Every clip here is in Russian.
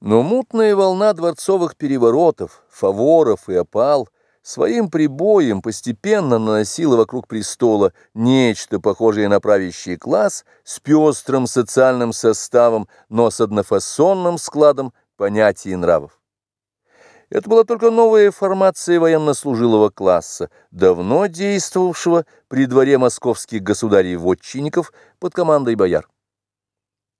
Но мутная волна дворцовых переворотов, фаворов и опал своим прибоем постепенно наносила вокруг престола нечто похожее на правящий класс с пестрым социальным составом, но с однофасонным складом понятий и нравов. Это была только новая формация военнослужилого класса, давно действовавшего при дворе московских государей-вотчинников под командой бояр.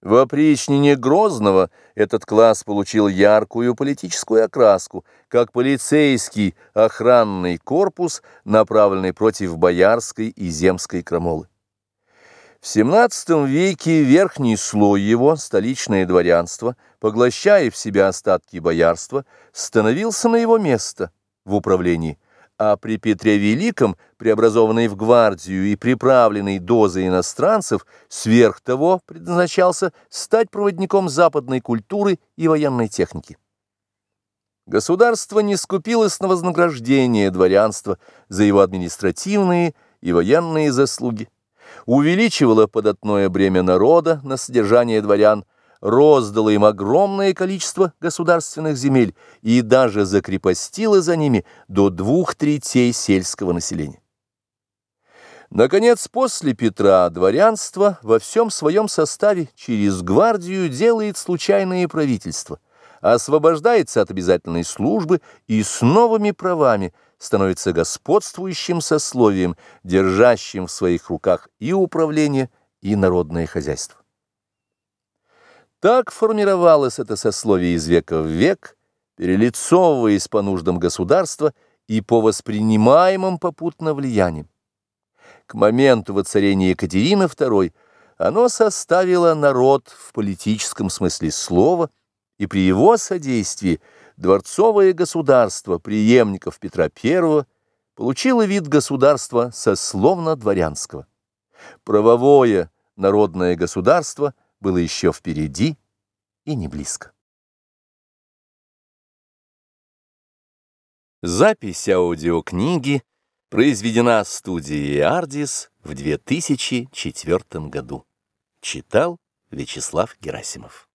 В опричнине Грозного этот класс получил яркую политическую окраску, как полицейский охранный корпус, направленный против боярской и земской крамолы. В XVII веке верхний слой его, столичное дворянство, поглощая в себя остатки боярства, становился на его место в управлении – а при Петре Великом, преобразованный в гвардию и приправленный дозой иностранцев, сверх того предназначался стать проводником западной культуры и военной техники. Государство не скупилось на вознаграждение дворянства за его административные и военные заслуги, увеличивало податное бремя народа на содержание дворян, роздала им огромное количество государственных земель и даже закрепостила за ними до двух третей сельского населения. Наконец, после Петра дворянство во всем своем составе через гвардию делает случайные правительства, освобождается от обязательной службы и с новыми правами становится господствующим сословием, держащим в своих руках и управление, и народное хозяйство. Так формировалось это сословие из века в век, перелицовываясь по нуждам государства и по воспринимаемым попутно влияниям. К моменту воцарения Екатерины II оно составило народ в политическом смысле слова, и при его содействии дворцовое государство преемников Петра I получило вид государства сословно-дворянского. Правовое народное государство – было еще впереди и не близко. Запись аудиокниги произведена студией «Ардис» в 2004 году. Читал Вячеслав Герасимов.